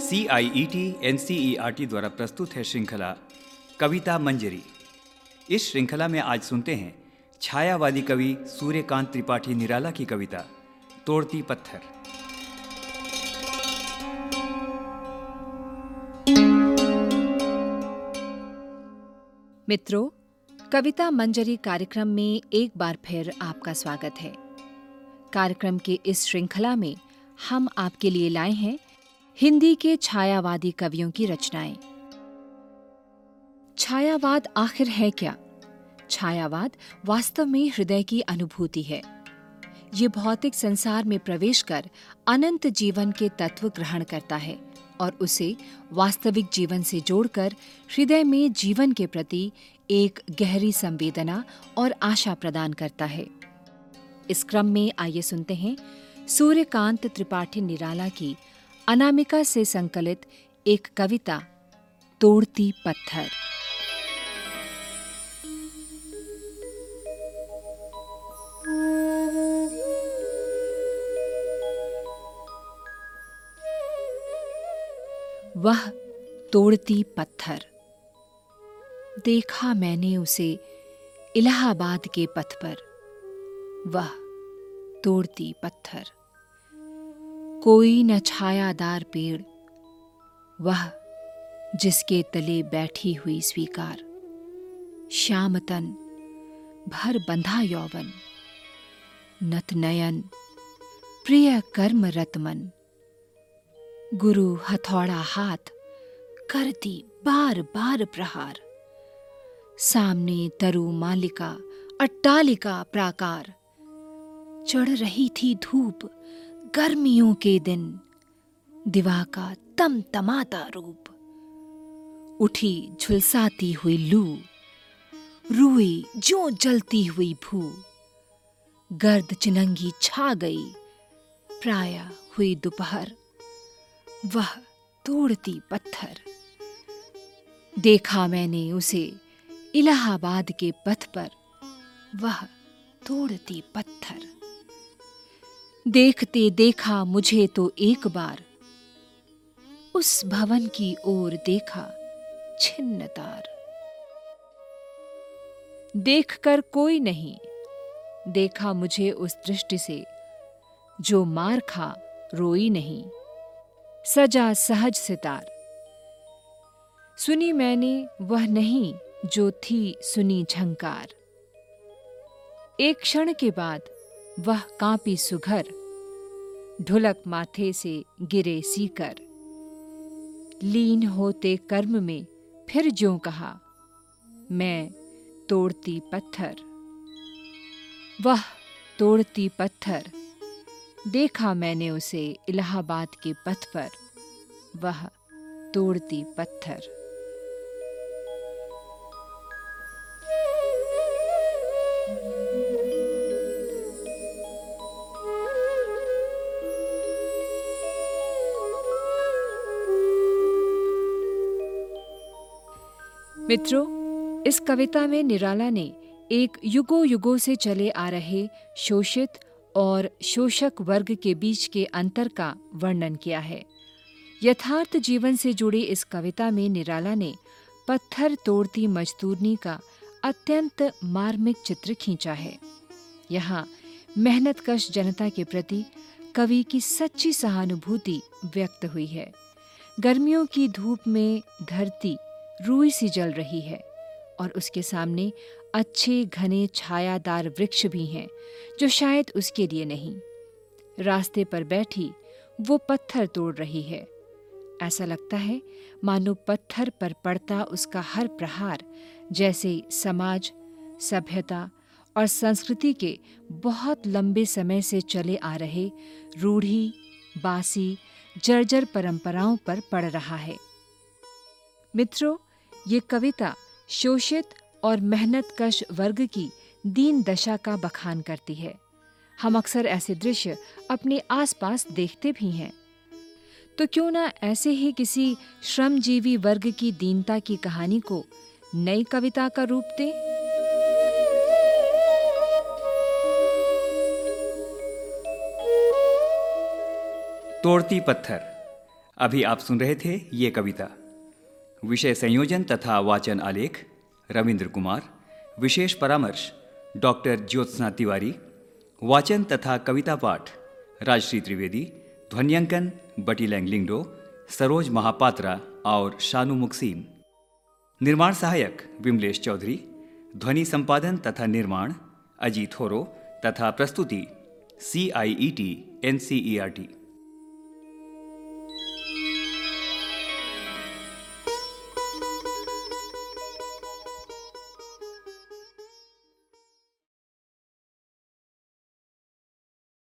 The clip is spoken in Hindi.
सी आई टी द्वारा प्रस्तुत है श्रृंखला कविता मंजरी। इस श्रृंखला में आज सुनते हैं छायावादी कवि सूर्यकांत त्रिपाठी निराला की कविता, तोड़ती पत्थर। मित्रों, कविता मंजरी कार्यक्रम में एक बार फिर आपका स्वागत है। कार्यक्रम के इस श्रृंखला में हम आपके लिए लाए हैं हिंदी के छायावादी कवियों की रचनाएँ। छायावाद आखिर है क्या? छायावाद वास्तव में हृदय की अनुभूति है। ये भौतिक संसार में प्रवेश कर अनंत जीवन के तत्व ग्रहण करता है और उसे वास्तविक जीवन से जोड़कर हृदय में जीवन के प्रति एक गहरी संवेदना और आशा प्रदान करता है। इस क्रम में आइए सुनते हैं सूर्यकांत त्रिपाठी निराला की अनामिका से संकलित एक कविता, तोड़ती पत्थर। वह तोड़ती पत्थर। देखा मैंने उसे इलाहाबाद के पथ पर। वह तोड़ती पत्थर। कोई न छायादार पेड़, वह जिसके तले बैठी हुई स्वीकार। श्यामतन, भर बंधा यौवन नत नयन प्रिय कर्म रतमन। गुरु हथौड़ा हाथ करती बार बार प्रहार। सामने तरु मालिका, अट्टालिका प्राकार। चढ़ रही थी धूप गर्मियों के दिन। दिवा का तम तमाता रूप। उठी झुलसाती हुई लू। रुई जो जलती हुई भू। गर्द चिनंगी छा गई। प्राय हुई दोपहर। वह तोड़ती पत्थर। देखा मैंने उसे इलाहाबाद के पथ पर। वह तोड़ती पत्थर। देखते देखा मुझे तो एक बार। उस भवन की ओर देखा छिन्न तार। देखकर कोई नहीं। देखा मुझे उस दृष्टि से, जो मार खा रोई नहीं। सजा सहज सितार। सुनी मैंने वह नहीं जो थी सुनी झंकार। एक क्षण के बाद वह कांपी सुघर, ढुलक माथे से गिरे सीकर। लीन होते कर्म में फिर जो कहा, मैं तोड़ती पत्थर। वह तोड़ती पत्थर, देखा मैंने उसे इलाहाबाद के पथ पर, वह तोड़ती पत्थर। मित्रों, इस कविता में निराला ने एक युगो युगों से चले आ रहे शोषित और शोषक वर्ग के बीच के अंतर का वर्णन किया है। यथार्थ जीवन से जुड़ी इस कविता में निराला ने पत्थर तोड़ती मजदूरनी का अत्यंत मार्मिक चित्र खींचा है। यहाँ मेहनतकश जनता के प्रति कवि की सच्ची सहानुभूति व्यक्त हुई है। गर्मियों की धूप में धरती रूई सी जल रही है और उसके सामने अच्छे घने छायादार वृक्ष भी हैं, जो शायद उसके लिए नहीं। रास्ते पर बैठी वो पत्थर तोड़ रही है। ऐसा लगता है मानो पत्थर पर पड़ता उसका हर प्रहार, जैसे समाज, सभ्यता और संस्कृति के बहुत लंबे समय से चले आ रहे रूढ़ी, बासी, जर्जर परंपराओं पर पड़ रहा है। मित्रों ये कविता शोषित और मेहनतकश वर्ग की दीन दशा का बखान करती है। हम अक्सर ऐसे दृश्य अपने आसपास देखते भी हैं। तो क्यों ना ऐसे ही किसी श्रमजीवी वर्ग की दीनता की कहानी को नई कविता का रूप दें? तोड़ती पत्थर। अभी आप सुन रहे थे ये कविता। विषय संयोजन तथा वाचन आलेख, रविंद्र कुमार, विशेष परामर्श, डॉक्टर ज्योत्सना तिवारी, वाचन तथा कविता पाठ, राजश्री त्रिवेदी, ध्वन्यांकन बटी लैंग लिंगडो, सरोज महापात्रा और शानू मुक्सीम। निर्माण सहायक, विमलेश चौधरी, ध्वनि संपादन तथा निर्माण, अजीत होरो तथा प्रस्तुति C I E T N C E R T